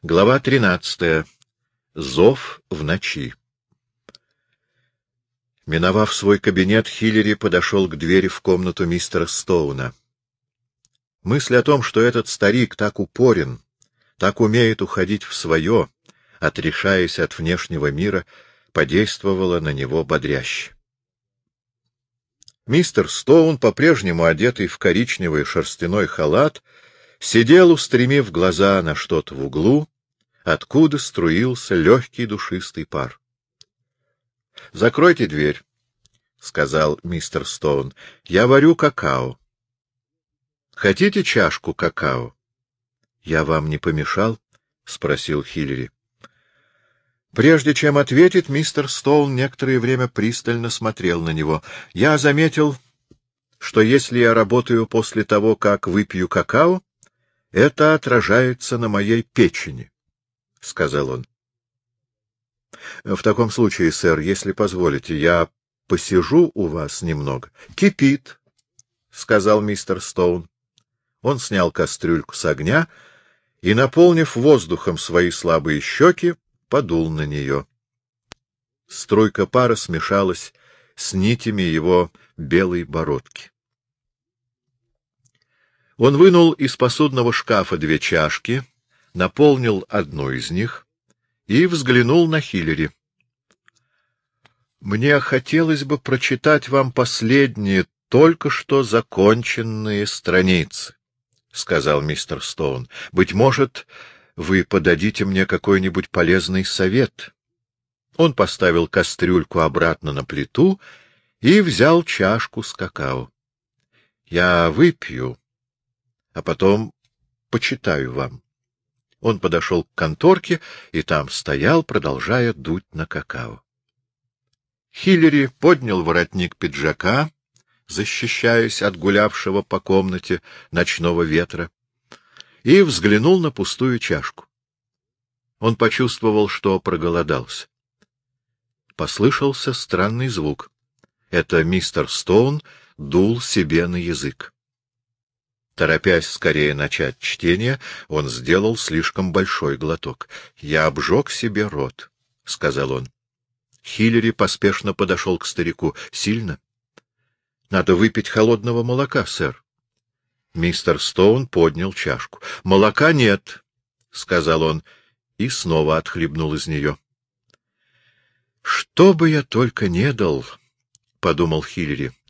Глава 13. Зов в ночи. Миновав свой кабинет, Хиллери подошел к двери в комнату мистера Стоуна. Мысль о том, что этот старик так упорен, так умеет уходить в свое, отрешаясь от внешнего мира, подействовала на него бодряще. Мистер Стоун, по-прежнему одетый в коричневый шерстяной халат, сидел, устремив глаза на что-то в углу, откуда струился легкий душистый пар. — Закройте дверь, — сказал мистер Стоун. — Я варю какао. — Хотите чашку какао? — Я вам не помешал? — спросил Хиллери. Прежде чем ответить, мистер Стоун некоторое время пристально смотрел на него. Я заметил, что если я работаю после того, как выпью какао, это отражается на моей печени, — сказал он. — В таком случае, сэр, если позволите, я посижу у вас немного. — Кипит, — сказал мистер Стоун. Он снял кастрюльку с огня и, наполнив воздухом свои слабые щеки, подул на нее. Струйка пара смешалась с нитями его белой бородки. Он вынул из посудного шкафа две чашки, наполнил одну из них и взглянул на Хиллери. — Мне хотелось бы прочитать вам последние, только что законченные страницы, — сказал мистер Стоун. — Быть может, вы подадите мне какой-нибудь полезный совет. Он поставил кастрюльку обратно на плиту и взял чашку с какао. — Я выпью а потом почитаю вам. Он подошел к конторке и там стоял, продолжая дуть на какао. Хиллери поднял воротник пиджака, защищаясь от гулявшего по комнате ночного ветра, и взглянул на пустую чашку. Он почувствовал, что проголодался. Послышался странный звук. Это мистер Стоун дул себе на язык. Торопясь скорее начать чтение, он сделал слишком большой глоток. — Я обжег себе рот, — сказал он. Хиллери поспешно подошел к старику. — Сильно? — Надо выпить холодного молока, сэр. Мистер Стоун поднял чашку. — Молока нет, — сказал он, и снова отхлебнул из нее. — Что бы я только не дал, — подумал Хиллери, —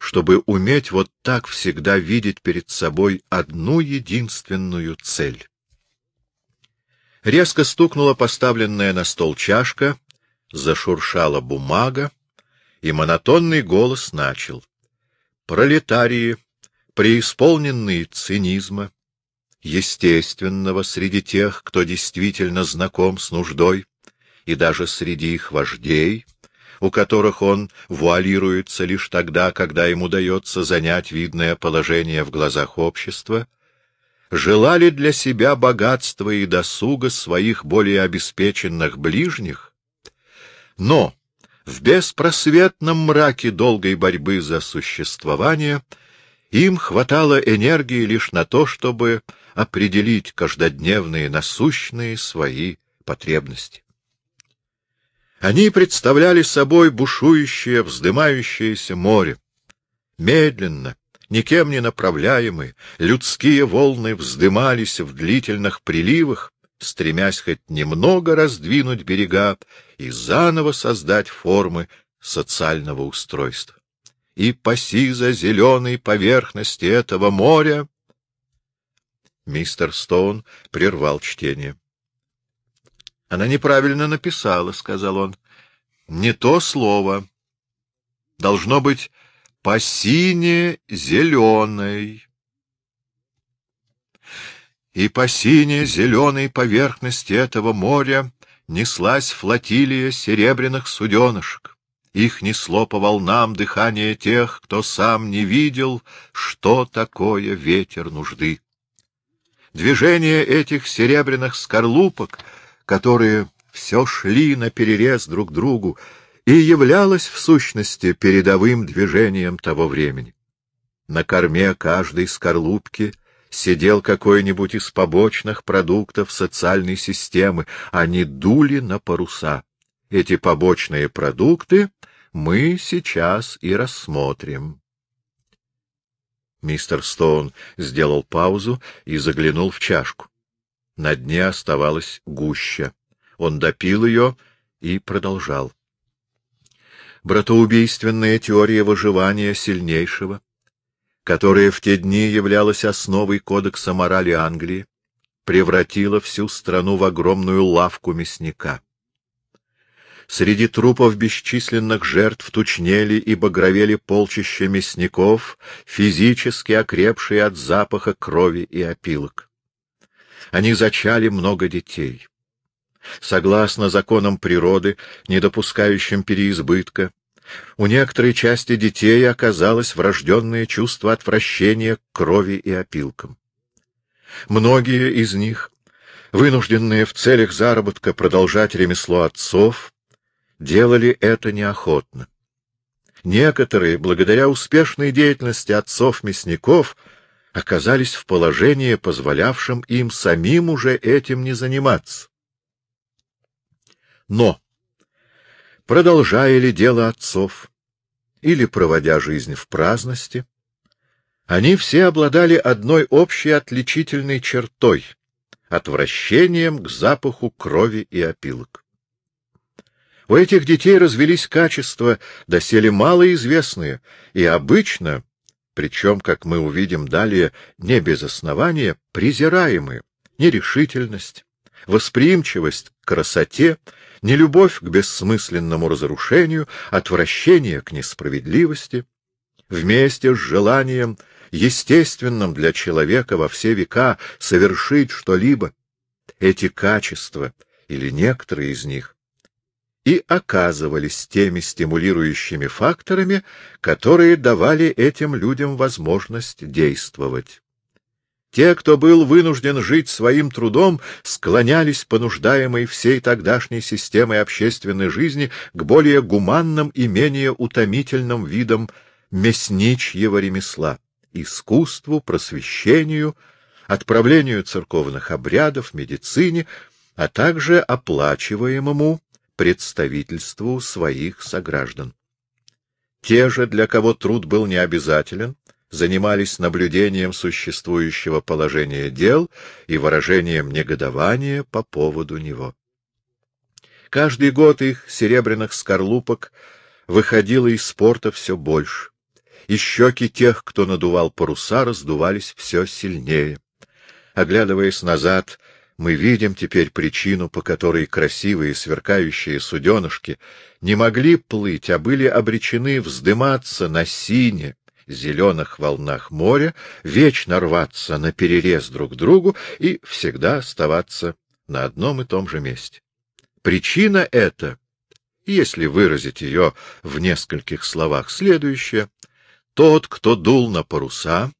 чтобы уметь вот так всегда видеть перед собой одну единственную цель. Резко стукнула поставленная на стол чашка, зашуршала бумага, и монотонный голос начал. Пролетарии, преисполненные цинизма, естественного среди тех, кто действительно знаком с нуждой, и даже среди их вождей — у которых он вуалируется лишь тогда, когда ему удается занять видное положение в глазах общества, желали для себя богатства и досуга своих более обеспеченных ближних, но в беспросветном мраке долгой борьбы за существование им хватало энергии лишь на то, чтобы определить каждодневные насущные свои потребности. Они представляли собой бушующее, вздымающееся море. Медленно, никем не направляемые, людские волны вздымались в длительных приливах, стремясь хоть немного раздвинуть берега и заново создать формы социального устройства. И по сизо-зеленой поверхности этого моря Мистер Стоун прервал чтение. Она неправильно написала, — сказал он. — Не то слово. Должно быть по сине-зеленой. И по сине-зеленой поверхности этого моря неслась флотилия серебряных суденышек. Их несло по волнам дыхание тех, кто сам не видел, что такое ветер нужды. Движение этих серебряных скорлупок — которые все шли на перерез друг другу, и являлось в сущности передовым движением того времени. На корме каждой скорлупки сидел какой-нибудь из побочных продуктов социальной системы, они дули на паруса. Эти побочные продукты мы сейчас и рассмотрим. Мистер Стоун сделал паузу и заглянул в чашку. На дне оставалась гуща. Он допил ее и продолжал. Братоубийственная теория выживания сильнейшего, которая в те дни являлась основой кодекса морали Англии, превратила всю страну в огромную лавку мясника. Среди трупов бесчисленных жертв тучнели и багровели полчища мясников, физически окрепшие от запаха крови и опилок. Они зачали много детей. Согласно законам природы, не допускающим переизбытка, у некоторой части детей оказалось врожденное чувство отвращения к крови и опилкам. Многие из них, вынужденные в целях заработка продолжать ремесло отцов, делали это неохотно. Некоторые, благодаря успешной деятельности отцов-мясников, оказались в положении, позволявшем им самим уже этим не заниматься. Но, продолжая ли дело отцов, или проводя жизнь в праздности, они все обладали одной общей отличительной чертой — отвращением к запаху крови и опилок. У этих детей развелись качества, доселе малоизвестные, и обычно, причем, как мы увидим далее, не без основания, презираемые, нерешительность, восприимчивость к красоте, нелюбовь к бессмысленному разрушению, отвращение к несправедливости, вместе с желанием, естественным для человека во все века, совершить что-либо, эти качества, или некоторые из них, и оказывались теми стимулирующими факторами, которые давали этим людям возможность действовать. Те, кто был вынужден жить своим трудом, склонялись, понуждаемой всей тогдашней системой общественной жизни, к более гуманным и менее утомительным видам мясничьего ремесла, искусству, просвещению, отправлению церковных обрядов, медицине, а также оплачиваемому представительству своих сограждан. Те же, для кого труд был необязателен, занимались наблюдением существующего положения дел и выражением негодования по поводу него. Каждый год их серебряных скорлупок выходило из спорта все больше, и щеки тех, кто надувал паруса, раздувались все сильнее. Оглядываясь назад, мы видим теперь причину, по которой красивые сверкающие суденышки не могли плыть, а были обречены вздыматься на сине, зеленых волнах моря, вечно рваться на перерез друг другу и всегда оставаться на одном и том же месте. Причина эта, если выразить ее в нескольких словах, следующая. Тот, кто дул на паруса,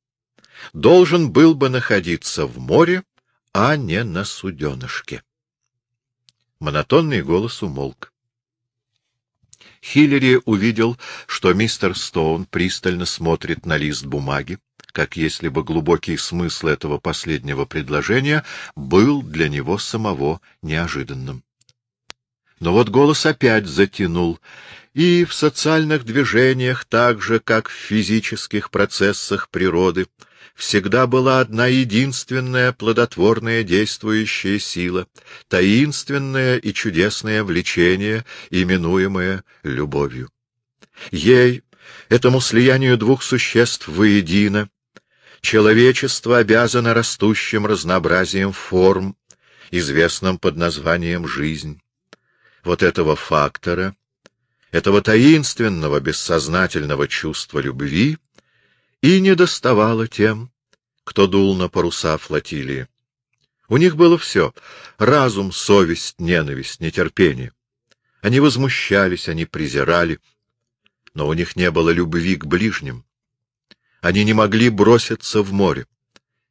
должен был бы находиться в море а не на суденышке. Монотонный голос умолк. Хиллери увидел, что мистер Стоун пристально смотрит на лист бумаги, как если бы глубокий смысл этого последнего предложения был для него самого неожиданным. Но вот голос опять затянул, и в социальных движениях, так же, как в физических процессах природы, всегда была одна единственная плодотворная действующая сила, таинственное и чудесное влечение, именуемое любовью. Ей, этому слиянию двух существ воедино, человечество обязано растущим разнообразием форм, известным под названием «жизнь». Вот этого фактора, этого таинственного бессознательного чувства любви — и не доставало тем, кто дул на паруса флотилии. У них было все — разум, совесть, ненависть, нетерпение. Они возмущались, они презирали, но у них не было любви к ближним. Они не могли броситься в море.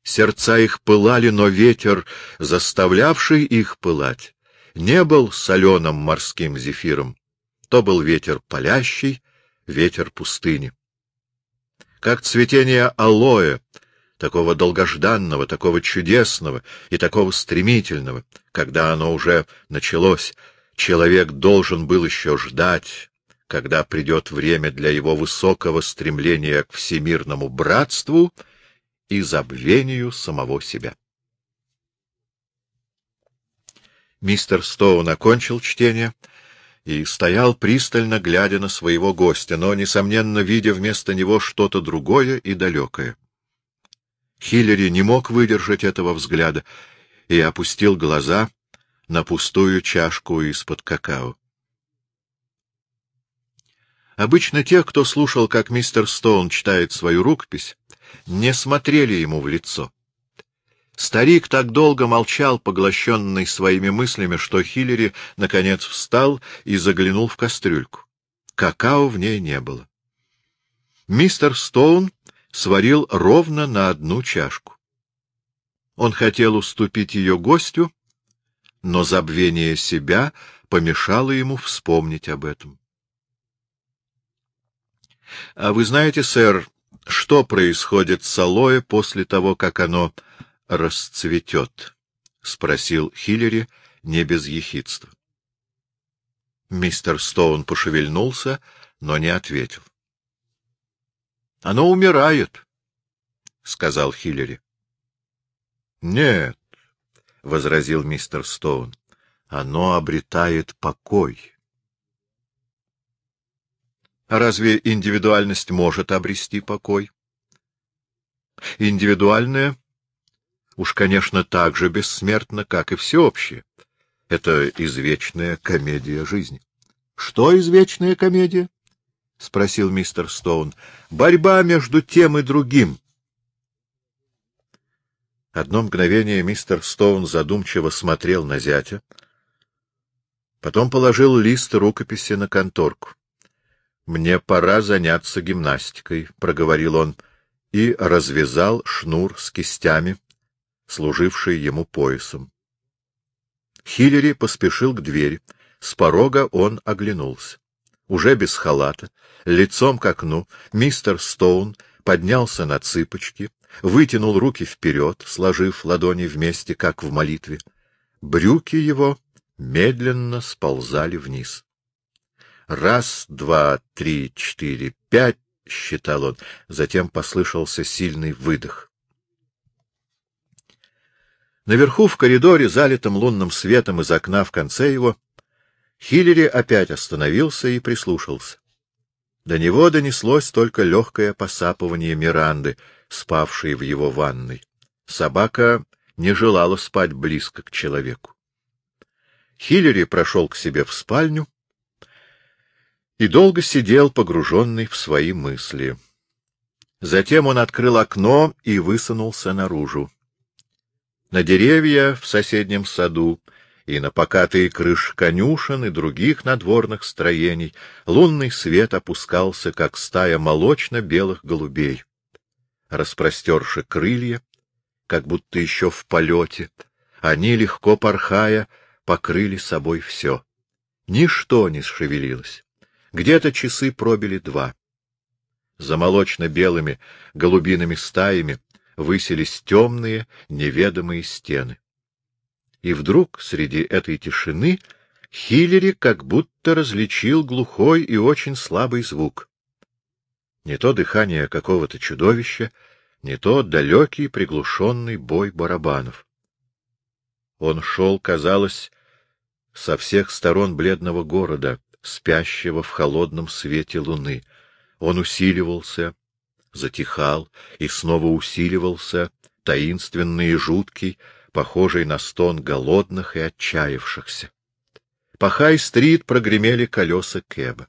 Сердца их пылали, но ветер, заставлявший их пылать, не был соленым морским зефиром. То был ветер палящий, ветер пустыни как цветение алоэ, такого долгожданного, такого чудесного и такого стремительного, когда оно уже началось, человек должен был еще ждать, когда придет время для его высокого стремления к всемирному братству и забвению самого себя. Мистер Стоун окончил чтение и стоял пристально, глядя на своего гостя, но, несомненно, видя вместо него что-то другое и далекое. Хиллери не мог выдержать этого взгляда и опустил глаза на пустую чашку из-под какао. Обычно те, кто слушал, как мистер Стоун читает свою рукопись, не смотрели ему в лицо. Старик так долго молчал, поглощенный своими мыслями, что Хиллери, наконец, встал и заглянул в кастрюльку. Какао в ней не было. Мистер Стоун сварил ровно на одну чашку. Он хотел уступить ее гостю, но забвение себя помешало ему вспомнить об этом. — А вы знаете, сэр, что происходит с алоэ после того, как оно расцветет? — спросил Хиллери не без ехидства. Мистер Стоун пошевельнулся, но не ответил. — Оно умирает, — сказал Хиллери. — Нет, — возразил мистер Стоун, — оно обретает покой. А разве индивидуальность может обрести покой? Индивидуальное уж, конечно, так же бессмертно, как и всеобщее. Это извечная комедия жизни. — Что извечная комедия? — спросил мистер Стоун. — Борьба между тем и другим. Одно мгновение мистер Стоун задумчиво смотрел на зятя, потом положил лист рукописи на конторку. — Мне пора заняться гимнастикой, — проговорил он, и развязал шнур с кистями, служивший ему поясом. Хиллери поспешил к двери. С порога он оглянулся уже без халата, лицом к окну, мистер Стоун поднялся на цыпочки, вытянул руки вперед, сложив ладони вместе, как в молитве. Брюки его медленно сползали вниз. Раз, два, три, четыре, пять, — считал он, затем послышался сильный выдох. Наверху в коридоре, залитом лунным светом из окна в конце его, Хиллери опять остановился и прислушался. До него донеслось только легкое посапывание Миранды, спавшей в его ванной. Собака не желала спать близко к человеку. Хиллери прошел к себе в спальню и долго сидел, погруженный в свои мысли. Затем он открыл окно и высунулся наружу. На деревья в соседнем саду и на покатые крыши конюшен и других надворных строений лунный свет опускался, как стая молочно-белых голубей. Распростерши крылья, как будто еще в полете, они, легко порхая, покрыли собой все. Ничто не шевелилось. Где-то часы пробили два. За молочно-белыми голубиными стаями высились темные, неведомые стены. И вдруг среди этой тишины Хиллери как будто различил глухой и очень слабый звук. Не то дыхание какого-то чудовища, не то далекий приглушенный бой барабанов. Он шел, казалось, со всех сторон бледного города, спящего в холодном свете луны. Он усиливался, затихал и снова усиливался, таинственный и жуткий, похожий на стон голодных и отчаявшихся. По Хай-стрит прогремели колеса Кэба.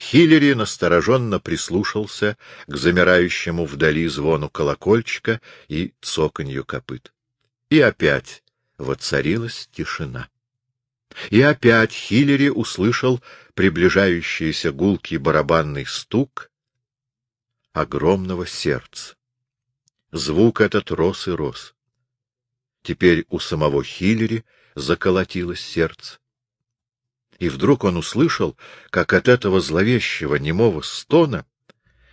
Хиллери настороженно прислушался к замирающему вдали звону колокольчика и цоканью копыт. И опять воцарилась тишина. И опять Хиллери услышал приближающийся гулкий барабанный стук огромного сердца. Звук этот рос и рос. Теперь у самого Хиллери заколотилось сердце. И вдруг он услышал, как от этого зловещего немого стона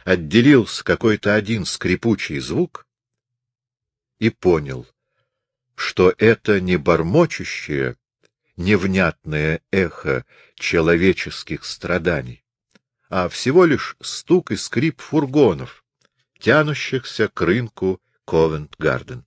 отделился какой-то один скрипучий звук, и понял, что это не бормочущее, невнятное эхо человеческих страданий, а всего лишь стук и скрип фургонов, тянущихся к рынку Ковент-Гарден.